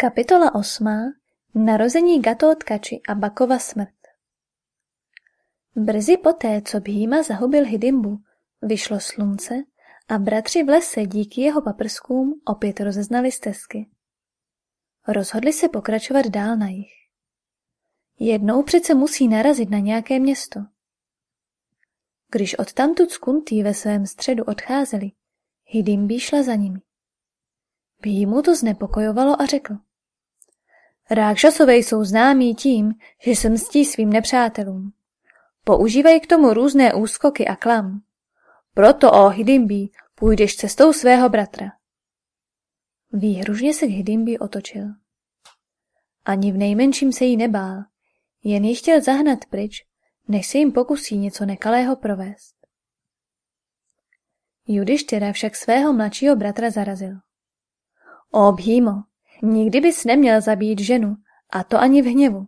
Kapitola osmá Narození Gatotkači a Bakova smrt Brzy poté, co Bhýma zahubil Hidimbu, vyšlo slunce a bratři v lese díky jeho paprskům opět rozeznali stezky. Rozhodli se pokračovat dál na jich. Jednou přece musí narazit na nějaké město. Když odtamtud z Kuntý ve svém středu odcházeli, Hidimbi šla za nimi. Bhýmu to znepokojovalo a řekl. Rákšasové jsou známí tím, že se mstí svým nepřátelům. Používají k tomu různé úskoky a klam. Proto, o Hidimbi, půjdeš cestou svého bratra. Výhružně se k Hidimbi otočil. Ani v nejmenším se jí nebál, jen ji chtěl zahnat pryč, než se jim pokusí něco nekalého provést. Judištěra však svého mladšího bratra zarazil. O Bhýmo, nikdy bys neměl zabít ženu, a to ani v hněvu.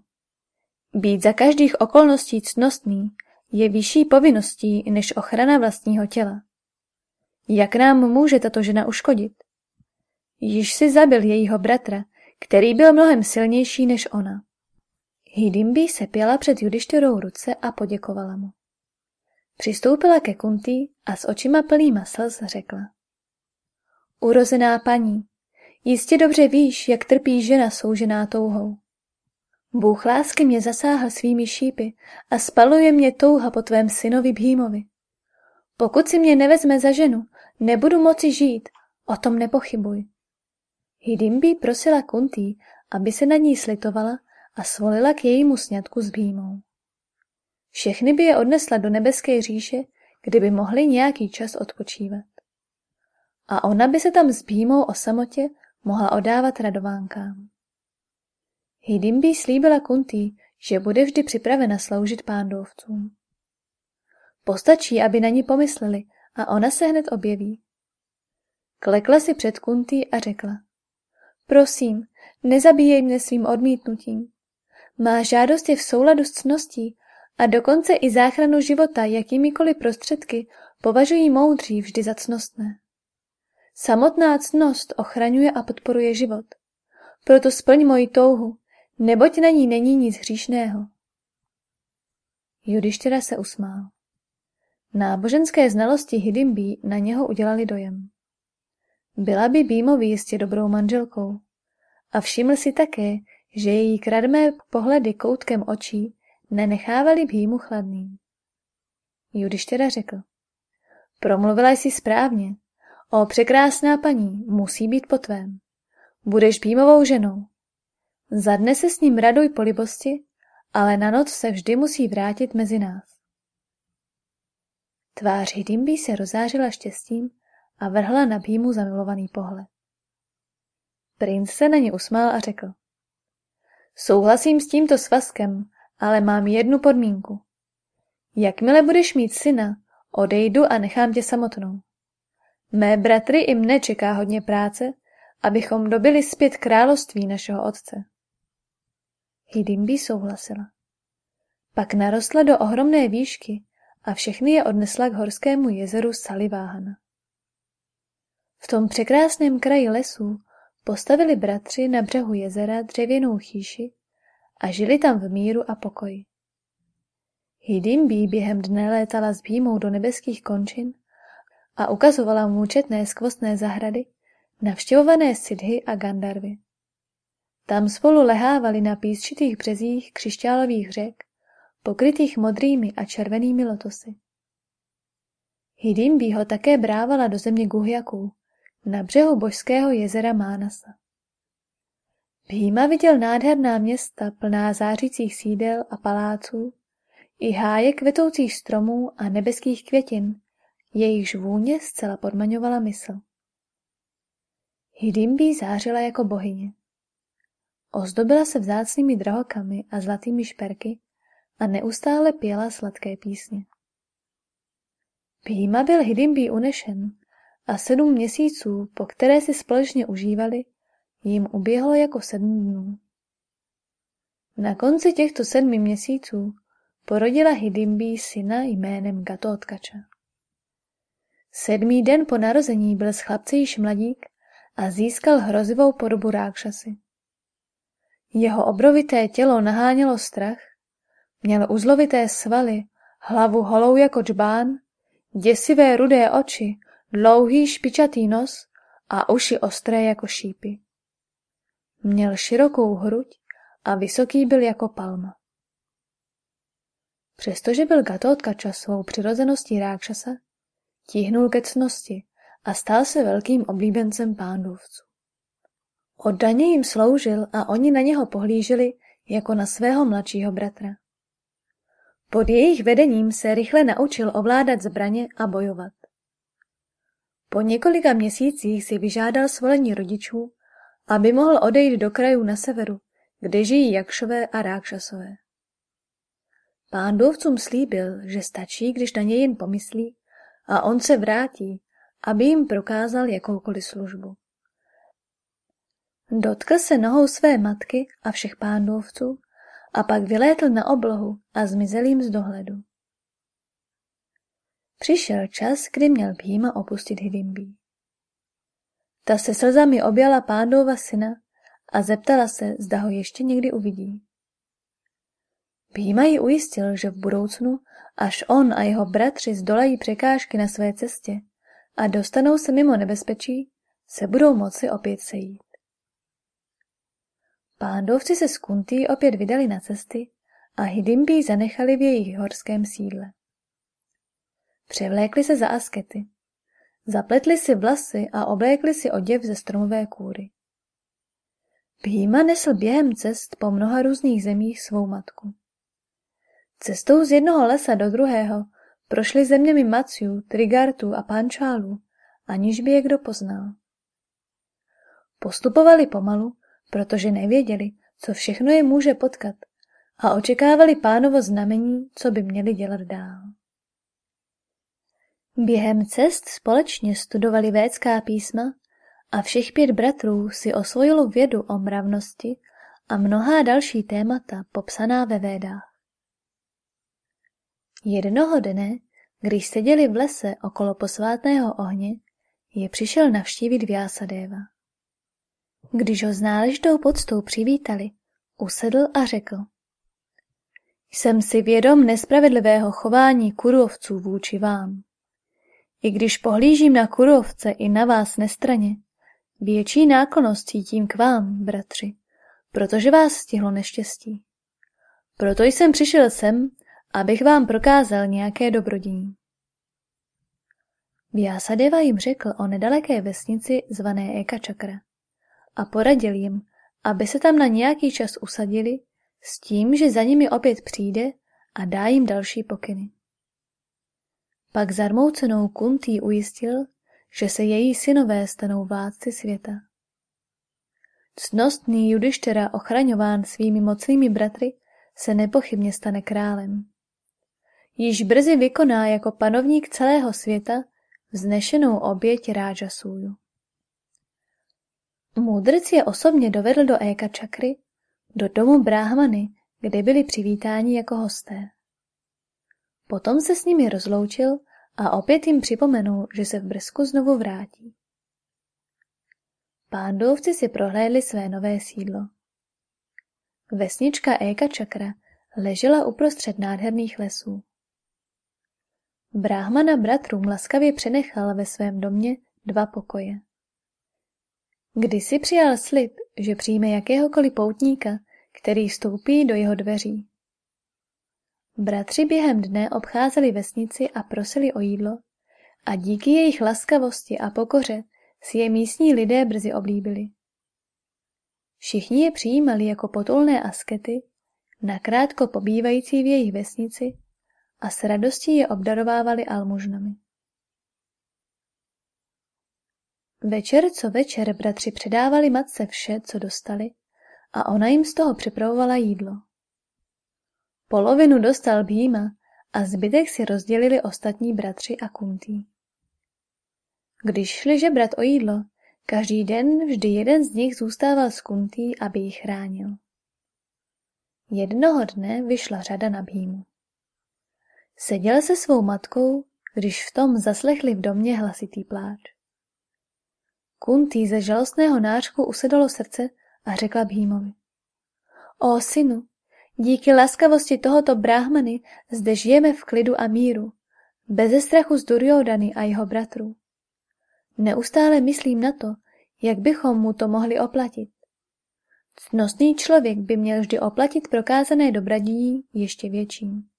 Být za každých okolností cnostný je vyšší povinností než ochrana vlastního těla. Jak nám může tato žena uškodit? Již si zabil jejího bratra, který byl mnohem silnější než ona. Hidimbi se pěla před Judištěrou ruce a poděkovala mu. Přistoupila ke Kunti a s očima plnýma slz řekla. Urozená paní, jistě dobře víš, jak trpí žena soužená touhou. Bůh lásky mě zasáhl svými šípy a spaluje mě touha po tvém synovi Bhýmovi. Pokud si mě nevezme za ženu, nebudu moci žít, o tom nepochybuj. Hidimbi prosila Kuntý, aby se na ní slitovala a svolila k jejímu sňatku s Bhýmou. Všechny by je odnesla do nebeské říše, kdyby mohli nějaký čas odpočívat. A ona by se tam s Bhýmou o samotě mohla odávat radovánkám. Hidimbi slíbila Kuntý, že bude vždy připravena sloužit pándovcům. Postačí, aby na ní pomysleli a ona se hned objeví. Klekla si před Kuntý a řekla. Prosím, nezabíjej mne svým odmítnutím. Má žádost je v souladu s cností a dokonce i záchranu života jakýmikoliv prostředky považují moudří vždy za cnostné. Samotná cnost ochraňuje a podporuje život. Proto splň moji touhu, neboť na ní není nic hříšného. Judištěra se usmál. Náboženské znalosti Hidimbi na něho udělali dojem. Byla by Bímovi jistě dobrou manželkou. A všiml si také, že její kradmé pohledy koutkem očí nenechávali Bímu chladným. Judištěra řekl. Promluvila jsi správně. O překrásná paní, musí být po tvém. Budeš Bímovou ženou. Za dne se s ním raduj po libosti, ale na noc se vždy musí vrátit mezi nás. Tvář Hidimbi se rozářila štěstím a vrhla na Bímu zamilovaný pohled. Princ se na ně usmál a řekl. Souhlasím s tímto svazkem, ale mám jednu podmínku. Jakmile budeš mít syna, odejdu a nechám tě samotnou. Mé bratry i mne čeká hodně práce, abychom dobili zpět království našeho otce. Hidimbi souhlasila. Pak narostla do ohromné výšky a všechny je odnesla k horskému jezeru Saliváhana. V tom překrásném kraji lesů postavili bratři na břehu jezera dřevěnou chýši a žili tam v míru a pokoji. Hidimbi během dne létala s do nebeských končin a ukazovala mu četné skvostné zahrady, navštěvované Sidhy a Gandarvy. Tam spolu lehávali na písčitých březích křišťálových řek, pokrytých modrými a červenými lotosy. Hidimbi ho také brávala do země Guhjaků, na břehu božského jezera Mánasa. Bhýma viděl nádherná města plná zářících sídel a paláců, i háje kvetoucích stromů a nebeských květin, jejichž vůně zcela podmaňovala mysl. Hidimbi zářila jako bohyně. Ozdobila se vzácnými drahokami a zlatými šperky a neustále pěla sladké písně. Bhýma byl Hidimbi unešen a sedm měsíců, po které si společně užívali, jim uběhlo jako sedm dnů. Na konci těchto sedmi měsíců porodila Hidimbi syna jménem Gatotkača. Sedmý den po narození byl z chlapce již mladík a získal hrozivou podobu rákšasy. Jeho obrovité tělo nahánělo strach, měl uzlovité svaly, hlavu holou jako džbán, děsivé rudé oči, dlouhý špičatý nos a uši ostré jako šípy. Měl širokou hruď a vysoký byl jako palma. Přestože byl Gatotkača svou přirozeností rákšasa, tíhnul ke cnosti a stal se velkým oblíbencem pándovců. Oddaně jim sloužil a oni na něho pohlíželi jako na svého mladšího bratra. Pod jejich vedením se rychle naučil ovládat zbraně a bojovat. Po několika měsících si vyžádal svolení rodičů, aby mohl odejít do krajů na severu, kde žijí Jakšové a Rákšasové. Pándovcům slíbil, že stačí, když na něj jen pomyslí a on se vrátí, aby jim prokázal jakoukoliv službu. Dotkl se nohou své matky a všech pándovců a pak vylétl na oblohu a zmizel jim z dohledu. Přišel čas, kdy měl Bhima opustit Hidimbi. Ta se slzami objala pándova syna a zeptala se, zda ho ještě někdy uvidí. Bhima ji ujistil, že v budoucnu, až on a jeho bratři zdolají překážky na své cestě a dostanou se mimo nebezpečí, se budou moci opět sejít. Pándovci se s Kuntý opět vydali na cesty a Hidimbi zanechali v jejich horském sídle. Převlékli se za askety. Zapletli si vlasy a oblékli si oděv ze stromové kůry. Bhýma nesl během cest po mnoha různých zemích svou matku. Cestou z jednoho lesa do druhého prošli zeměmi Maciu, Trigartu a Pančálu, aniž by je kdo poznal. Postupovali pomalu, protože nevěděli, co všechno je může potkat a očekávali pánovo znamení, co by měli dělat dál. Během cest společně studovali védská písma a všech pět bratrů si osvojilo vědu o mravnosti a mnohá další témata popsaná ve védách. Jednoho dne, když seděli v lese okolo posvátného ohně, je přišel navštívit Vyasadeva. Když ho s náležitou poctou přivítali, usedl a řekl. Jsem si vědom nespravedlivého chování kurovců vůči vám. I když pohlížím na kurovce i na vás nestraně, větší náklonost cítím k vám, bratři, protože vás stihlo neštěstí. Proto jsem přišel sem, abych vám prokázal nějaké dobrodění. Vyasadeva jim řekl o nedaleké vesnici zvané Eka Čakra a poradil jim, aby se tam na nějaký čas usadili s tím, že za nimi opět přijde a dá jim další pokyny. Pak zarmoucenou Kuntý ujistil, že se její synové stanou vládci světa. Cnostný Judištera ochraňován svými mocnými bratry se nepochybně stane králem. Již brzy vykoná jako panovník celého světa vznešenou oběť Rážasůju. Můdrc je osobně dovedl do Éka Čakry, do domu Bráhmany, kde byli přivítáni jako hosté. Potom se s nimi rozloučil a opět jim připomenul, že se v brzku znovu vrátí. Pándovci si prohlédli své nové sídlo. Vesnička Éka Čakra ležela uprostřed nádherných lesů. Bráhmana bratrům laskavě přenechal ve svém domě dva pokoje. Kdysi přijal slib, že přijme jakéhokoliv poutníka, který vstoupí do jeho dveří. Bratři během dne obcházeli vesnici a prosili o jídlo a díky jejich laskavosti a pokoře si je místní lidé brzy oblíbili. Všichni je přijímali jako potulné askety, nakrátko pobývající v jejich vesnici a s radostí je obdarovávali almužnami. Večer co večer bratři předávali matce vše, co dostali, a ona jim z toho připravovala jídlo. Polovinu dostal Bhima a zbytek si rozdělili ostatní bratři a kuntý. Když šli žebrat o jídlo, každý den vždy jeden z nich zůstával s kuntý, aby ji chránil. Jednoho dne vyšla řada na Bhímu. Seděl se svou matkou, když v tom zaslechli v domě hlasitý pláč. Kuntý ze žalostného nářku usedalo srdce a řekla Bhímovi. O synu, díky laskavosti tohoto bráhmany zde žijeme v klidu a míru, beze strachu z Duryodany a jeho bratrů. Neustále myslím na to, jak bychom mu to mohli oplatit. Ctnostný člověk by měl vždy oplatit prokázané dobrodí ještě větším.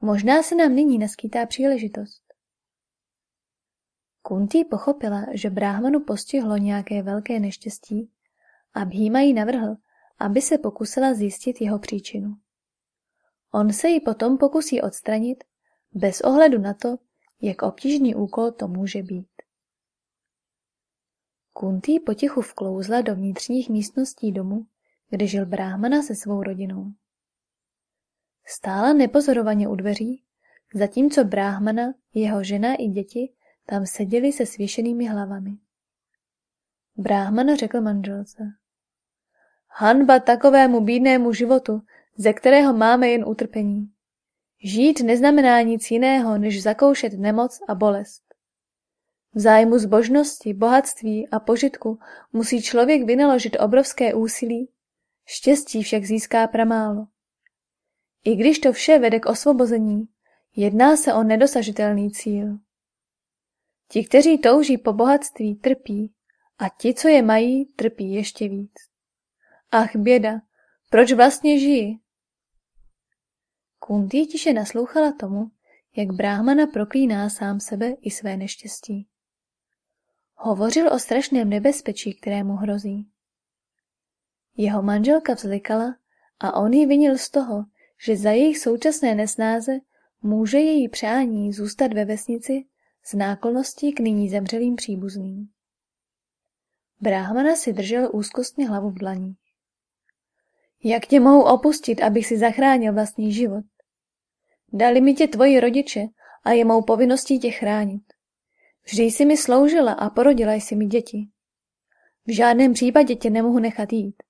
Možná se nám nyní naskýtá příležitost. Kuntý pochopila, že bráhmanu postihlo nějaké velké neštěstí a Bhýma jí navrhl, aby se pokusila zjistit jeho příčinu. On se ji potom pokusí odstranit, bez ohledu na to, jak obtížný úkol to může být. Kuntý potichu vklouzla do vnitřních místností domu, kde žil bráhmana se svou rodinou. Stála nepozorovaně u dveří, zatímco bráhmana, jeho žena i děti tam seděli se svěšenými hlavami. Bráhmana řekl manželce. Hanba takovému bídnému životu, ze kterého máme jen utrpení. Žít neznamená nic jiného, než zakoušet nemoc a bolest. V zájmu zbožnosti, bohatství a požitku musí člověk vynaložit obrovské úsilí, štěstí však získá pramálo. I když to vše vede k osvobození, jedná se o nedosažitelný cíl. Ti, kteří touží po bohatství, trpí a ti, co je mají, trpí ještě víc. Ach, běda, proč vlastně žijí? Kunti tiše naslouchala tomu, jak bráhmana proklíná sám sebe i své neštěstí. Hovořil o strašném nebezpečí, kterému hrozí. Jeho manželka vzlikala a on ji vinil z toho, že za jejich současné nesnáze může její přání zůstat ve vesnici z náklonností k nyní zemřelým příbuzným. Bráhmana si držel úzkostně hlavu v dlaních. Jak tě mohu opustit, abych si zachránil vlastní život? Dali mi tě tvoji rodiče a je mou povinností tě chránit. Vždy jsi mi sloužila a porodila jsi mi děti. V žádném případě tě nemohu nechat jít.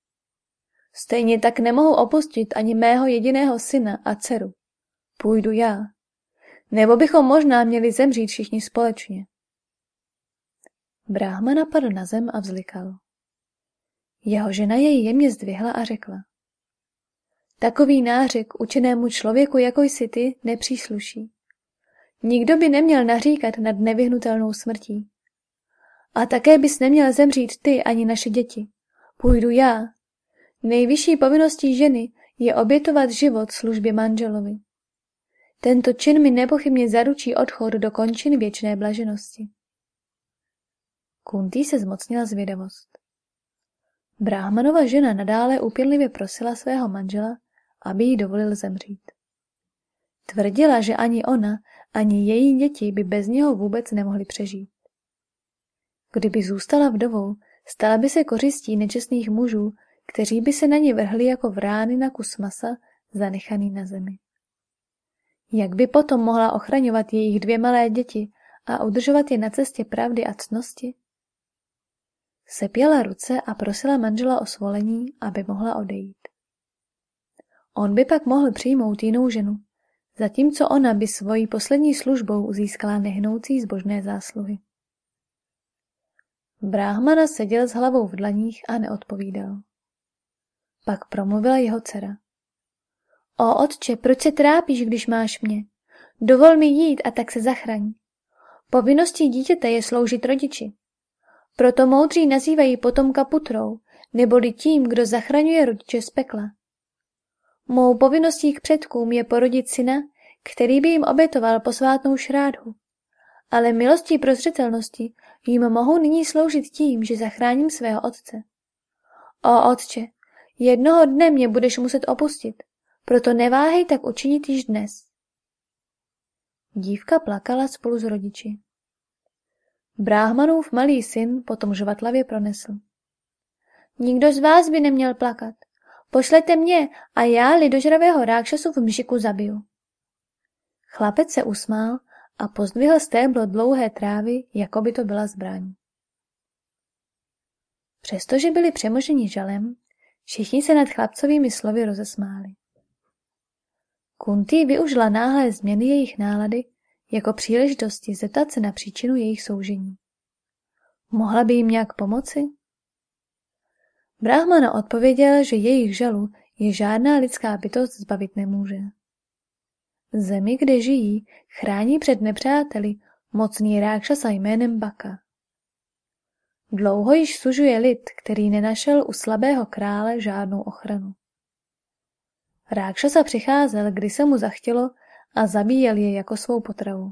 Stejně tak nemohu opustit ani mého jediného syna a dceru. Půjdu já. Nebo bychom možná měli zemřít všichni společně. Bráhma napadl na zem a vzlikal. Jeho žena jej jemně zdvihla a řekla. Takový nářek učenému člověku, jako jsi ty, nepřísluší. Nikdo by neměl naříkat nad nevyhnutelnou smrtí. A také bys neměl zemřít ty ani naše děti. Půjdu já. Nejvyšší povinností ženy je obětovat život službě manželovi. Tento čin mi nepochybně zaručí odchod do končin věčné blaženosti. Kuntý se zmocnila zvědavost. Bráhmanova žena nadále úpěnlivě prosila svého manžela, aby jí dovolil zemřít. Tvrdila, že ani ona, ani její děti by bez něho vůbec nemohli přežít. Kdyby zůstala vdovou, stala by se kořistí nečestných mužů, kteří by se na ně vrhli jako vrány na kus masa zanechaný na zemi. Jak by potom mohla ochraňovat jejich dvě malé děti a udržovat je na cestě pravdy a cnosti? Sepěla ruce a prosila manžela o svolení, aby mohla odejít. On by pak mohl přijmout jinou ženu, zatímco ona by svojí poslední službou získala nehnoucí zbožné zásluhy. Bráhmana seděl s hlavou v dlaních a neodpovídal. Pak promluvila jeho dcera. O otče, proč se trápíš, když máš mě? Dovol mi jít a tak se zachraň. Povinností dítěte je sloužit rodiči. Proto moudří nazývají potomka putrou, neboli tím, kdo zachraňuje rodiče z pekla. Mou povinností k předkům je porodit syna, který by jim obětoval posvátnou šrádhu. Ale milostí prozřetelnosti jim mohou nyní sloužit tím, že zachráním svého otce. O otče, jednoho dne mě budeš muset opustit, proto neváhej tak učinit již dnes. Dívka plakala spolu s rodiči. Bráhmanův malý syn potom žvatlavě pronesl. Nikdo z vás by neměl plakat. Pošlete mě a já lidožravého rákšasu v mžiku zabiju. Chlapec se usmál a pozdvihl stéblo dlouhé trávy, jako by to byla zbraň. Přestože byli přemoženi žalem, všichni se nad chlapcovými slovy rozesmáli. Kunti využila náhlé změny jejich nálady jako příležitosti zeptat se na příčinu jejich soužení. Mohla by jim nějak pomoci? Brahmana odpověděl, že jejich žalu je žádná lidská bytost zbavit nemůže. Zemi, kde žijí, chrání před nepřáteli mocný rákšasa jménem Baka. Dlouho již sužuje lid, který nenašel u slabého krále žádnou ochranu. Rákšasa přicházel, kdy se mu zachtělo a zabíjel je jako svou potravu.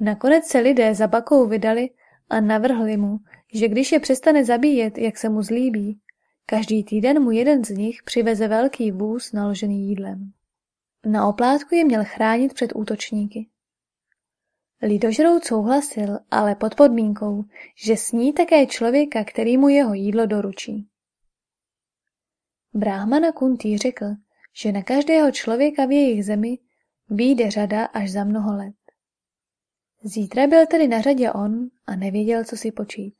Nakonec se lidé za Bakou vydali a navrhli mu, že když je přestane zabíjet, jak se mu zlíbí, každý týden mu jeden z nich přiveze velký vůz naložený jídlem. Na oplátku je měl chránit před útočníky. Lidožrout souhlasil, ale pod podmínkou, že sní také člověka, který mu jeho jídlo doručí. Brahmana Kuntý řekl, že na každého člověka v jejich zemi výjde řada až za mnoho let. Zítra byl tedy na řadě on a nevěděl, co si počít.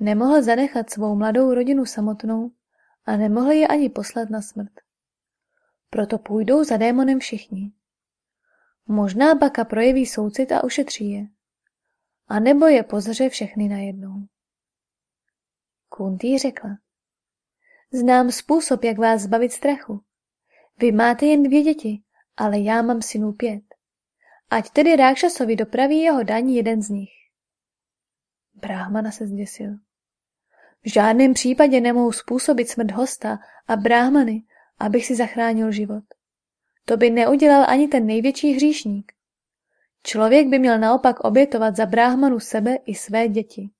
Nemohl zanechat svou mladou rodinu samotnou a nemohl je ani poslat na smrt. Proto půjdou za démonem všichni. Možná Baka projeví soucit a ušetří je. A nebo je pozře všechny najednou. Kuntý řekla. Znám způsob, jak vás zbavit strachu. Vy máte jen dvě děti, ale já mám synů pět. Ať tedy Rákšasovi dopraví jeho daň jeden z nich. Bráhmana se zděsil. V žádném případě nemohu způsobit smrt hosta a bráhmany, abych si zachránil život. To by neudělal ani ten největší hříšník. Člověk by měl naopak obětovat za bráhmanu sebe i své děti.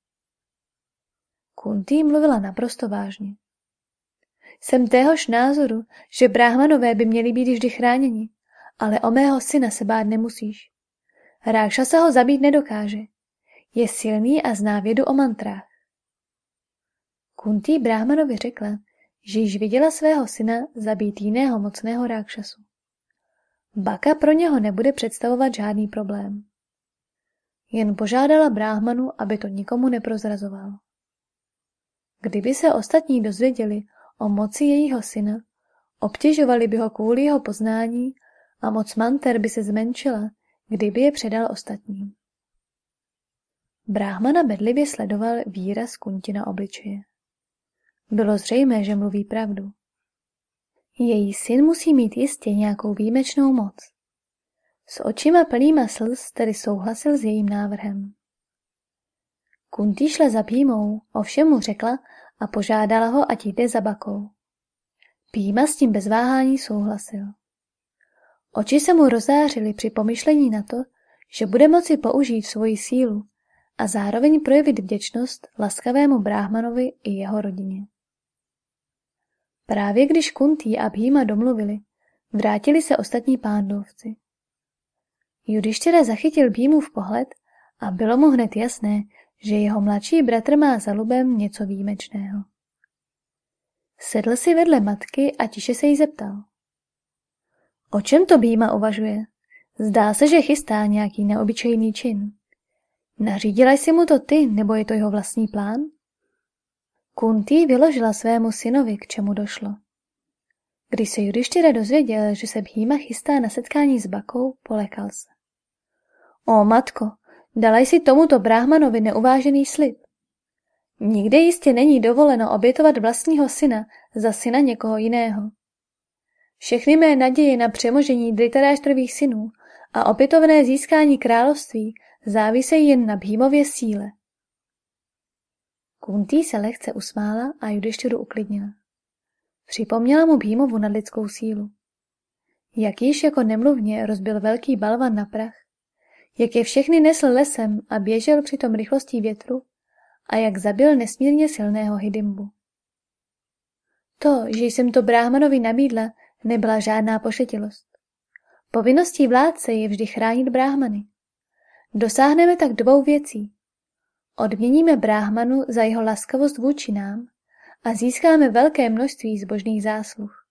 Kuntý mluvila naprosto vážně. Jsem téhož názoru, že bráhmanové by měli být vždy chráněni, ale o mého syna se bát nemusíš. Rákša se ho zabít nedokáže. Je silný a zná vědu o mantrách. Kuntý bráhmanovi řekla, že již viděla svého syna zabít jiného mocného rákšasu. Baka pro něho nebude představovat žádný problém. Jen požádala bráhmanu, aby to nikomu neprozrazoval. Kdyby se ostatní dozvěděli o moci jejího syna, obtěžovali by ho kvůli jeho poznání a moc manter by se zmenšila, kdyby je předal ostatním. Bráhmana bedlivě sledoval výraz kunti na obličeje. Bylo zřejmé, že mluví pravdu. Její syn musí mít jistě nějakou výjimečnou moc. S očima plnýma slz tedy souhlasil s jejím návrhem. Kuntý šla za Pímou, ovšem mu řekla a požádala ho, ať jde za Bakou. Píma s tím bez váhání souhlasil. Oči se mu rozářily při pomyšlení na to, že bude moci použít svoji sílu a zároveň projevit vděčnost laskavému bráhmanovi i jeho rodině. Právě když Kuntý a Bhima domluvili, vrátili se ostatní pándovci. Judištěra zachytil v pohled a bylo mu hned jasné, že jeho mladší bratr má za lubem něco výjimečného. Sedl si vedle matky a tiše se jí zeptal. O čem to Býma uvažuje? Zdá se, že chystá nějaký neobyčejný čin. Nařídila jsi mu to ty, nebo je to jeho vlastní plán? Kuntý vyložila svému synovi, k čemu došlo. Když se Judištěra dozvěděl, že se Bhýma chystá na setkání s Bakou, polekal se. O matko, dala jsi tomuto bráhmanovi neuvážený slib. Nikde jistě není dovoleno obětovat vlastního syna za syna někoho jiného. Všechny mé naděje na přemožení Dritaráštrových synů a opětovné získání království závisejí jen na Bhýmově síle. Kuntý se lehce usmála a Judištěru uklidnila. Připomněla mu Bhýmovu nadlidskou sílu. Jak již jako nemluvně rozbil velký balvan na prach, jak je všechny nesl lesem a běžel přitom rychlostí větru a jak zabil nesmírně silného Hidimbu. To, že jsem to bráhmanovi nabídla, nebyla žádná pošetilost. Povinností vládce je vždy chránit bráhmany. Dosáhneme tak dvou věcí. Odměníme bráhmanu za jeho laskavost vůči nám a získáme velké množství zbožných zásluh.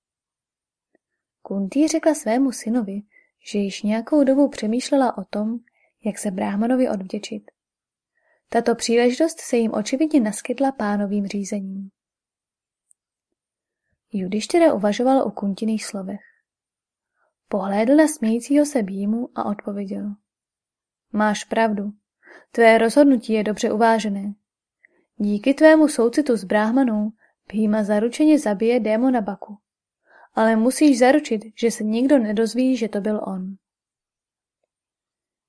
Kuntý řekla svému synovi, že již nějakou dobu přemýšlela o tom, jak se bráhmanovi odvděčit. Tato příležitost se jim očividně naskytla pánovým řízením. Judištěra uvažoval o kuntiných slovech. Pohlédl na smějícího se Bímu a odpověděl. Máš pravdu. Tvé rozhodnutí je dobře uvážené. Díky tvému soucitu s bráhmanou Bhima zaručeně zabije démona Baku. Ale musíš zaručit, že se nikdo nedozví, že to byl on.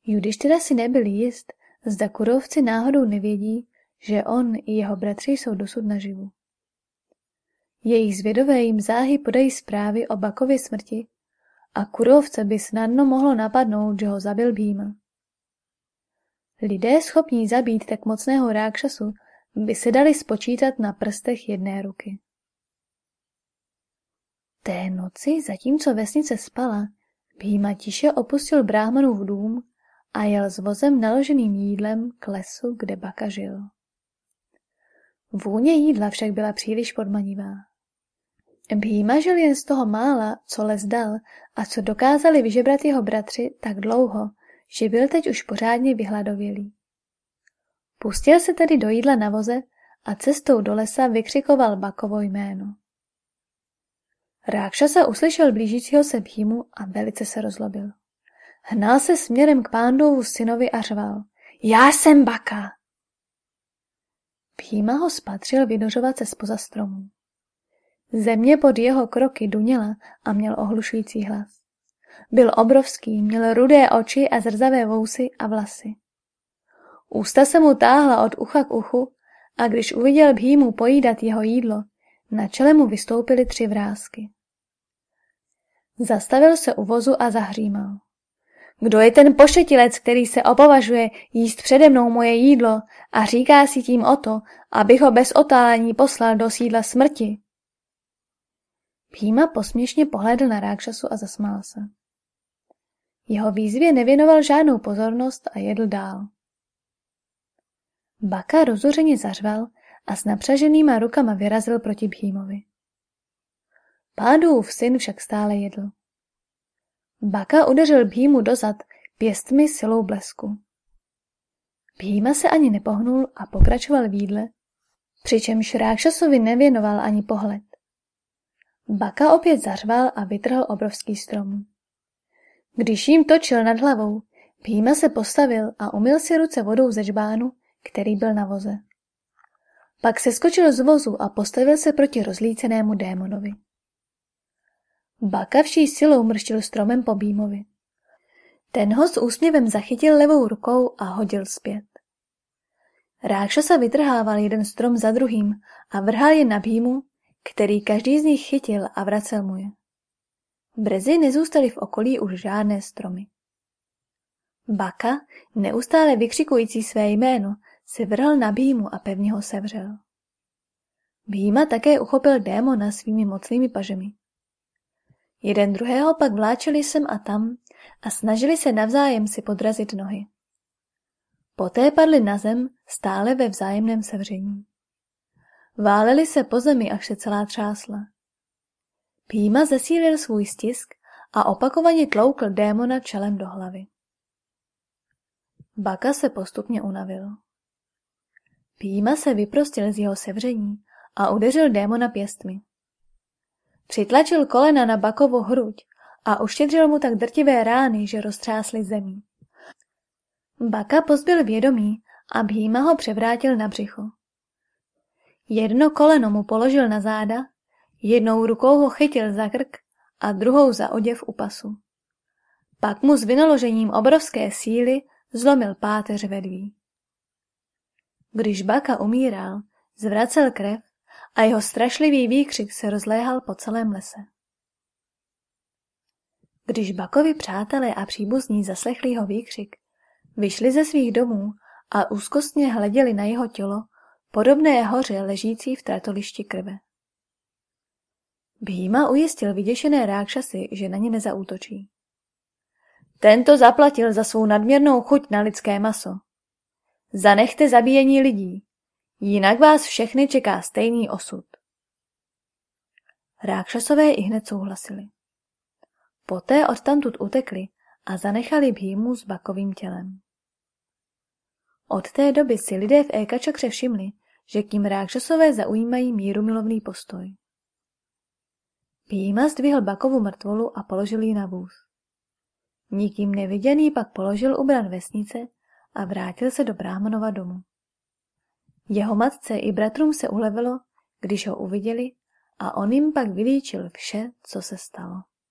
Judištyra si nebyl jist, zda kurovci náhodou nevědí, že on i jeho bratři jsou dosud naživu. Jejich zvědové jim záhy podají zprávy o Bakově smrti a kurovce by snadno mohlo napadnout, že ho zabil Bhima. Lidé schopní zabít tak mocného rákšasu by se dali spočítat na prstech jedné ruky. Té noci, zatímco vesnice spala, Bhima tiše opustil bráhmanův dům a jel s vozem naloženým jídlem k lesu, kde Baka žil. Vůně jídla však byla příliš podmanivá. Bhýma žil jen z toho mála, co les dal a co dokázali vyžebrat jeho bratři tak dlouho, že byl teď už pořádně vyhladovělý. Pustil se tedy do jídla na voze a cestou do lesa vykřikoval Bakovo jméno. Rákšasa uslyšel blížícího se Bhýmu a velice se rozlobil. Hnal se směrem k pándovu synovi a řval. Já jsem Baka! Bhýma ho spatřil vynořovat se spoza stromů. Země pod jeho kroky duněla a měl ohlušující hlas. Byl obrovský, měl rudé oči a zrzavé vousy a vlasy. Ústa se mu táhla od ucha k uchu a když uviděl Bhýmu pojídat jeho jídlo, na čele mu vystoupily tři vrázky. Zastavil se u vozu a zahřímal. Kdo je ten pošetilec, který se opovažuje jíst přede mnou moje jídlo a říká si tím o to, abych ho bez otálení poslal do sídla smrti? Píma posměšně pohlédl na Rákšasu a zasmál se. Jeho výzvě nevěnoval žádnou pozornost a jedl dál. Baka rozuřeně zařval a s napřaženýma rukama vyrazil proti Bhýmovi. Pádův syn však stále jedl. Baka udeřil Bhýmu dozad pěstmi silou blesku. Bhýma se ani nepohnul a pokračoval v jídle, přičemž Rákšasovi nevěnoval ani pohled. Baka opět zařval a vytrhl obrovský strom. Když jim točil nad hlavou, Bhýma se postavil a umyl si ruce vodou ze žbánu, který byl na voze. Pak se skočil z vozu a postavil se proti rozlícenému démonovi. Baka vší silou mrštil stromem po Bímovi. Ten ho s úsměvem zachytil levou rukou a hodil zpět. se vytrhával jeden strom za druhým a vrhal je na Bímu, který každý z nich chytil a vracel mu je. Brzy nezůstaly v okolí už žádné stromy. Baka, neustále vykřikující své jméno, se vrhl na Bímu a pevně ho sevřel. Bíma také uchopil démona svými mocnými pažemi. Jeden druhého pak vláčeli sem a tam a snažili se navzájem si podrazit nohy. Poté padli na zem stále ve vzájemném sevření. Váleli se po zemi, až se celá třásla. Píma zesílil svůj stisk a opakovaně tloukl démona čelem do hlavy. Baka se postupně unavil. Píma se vyprostil z jeho sevření a udeřil démona pěstmi. Přitlačil kolena na Bakovu hruď a uštědřil mu tak drtivé rány, že roztřásly zemí. Baka pozbyl vědomí a Bhýma ho převrátil na břicho. Jedno koleno mu položil na záda, jednou rukou ho chytil za krk a druhou za oděv u pasu. Pak mu s vynaložením obrovské síly zlomil páteř vedví. Když Baka umíral, zvracel krev a jeho strašlivý výkřik se rozléhal po celém lese. Když Bakovi přátelé a příbuzní zaslechli jeho výkřik, vyšli ze svých domů a úzkostně hleděli na jeho tělo, podobné hoře ležící v tratolišti krve. Bhýma ujistil vyděšené rákšasy, že na ně nezaútočí. Tento zaplatil za svou nadměrnou chuť na lidské maso. Zanechte zabíjení lidí, Jinak vás všechny čeká stejný osud. Rákšasové i hned souhlasili. Poté odtamtud utekli a zanechali Bhímu s bakovým tělem. Od té doby si lidé v Ekačakře všimli, že kým rákšasové zaujímají mírumilovný postoj. Bhíma zdvihl bakovu mrtvolu a položil ji na vůz. Nikým neviděný pak položil u bran vesnice a vrátil se do Brámanova domu. Jeho matce i bratrům se ulevilo, když ho uviděli a on jim pak vylíčil vše, co se stalo.